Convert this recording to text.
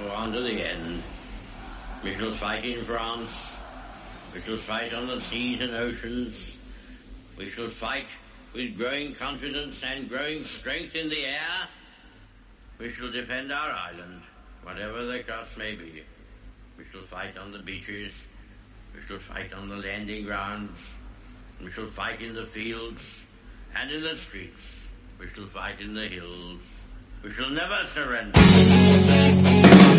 battle on to the end. We shall fight in France. We shall fight on the seas and oceans. We shall fight with growing confidence and growing strength in the air. We shall defend our island, whatever the cost may be. We shall fight on the beaches. We shall fight on the landing grounds. We shall fight in the fields and in the streets. We shall fight in the hills. We shall never surrender.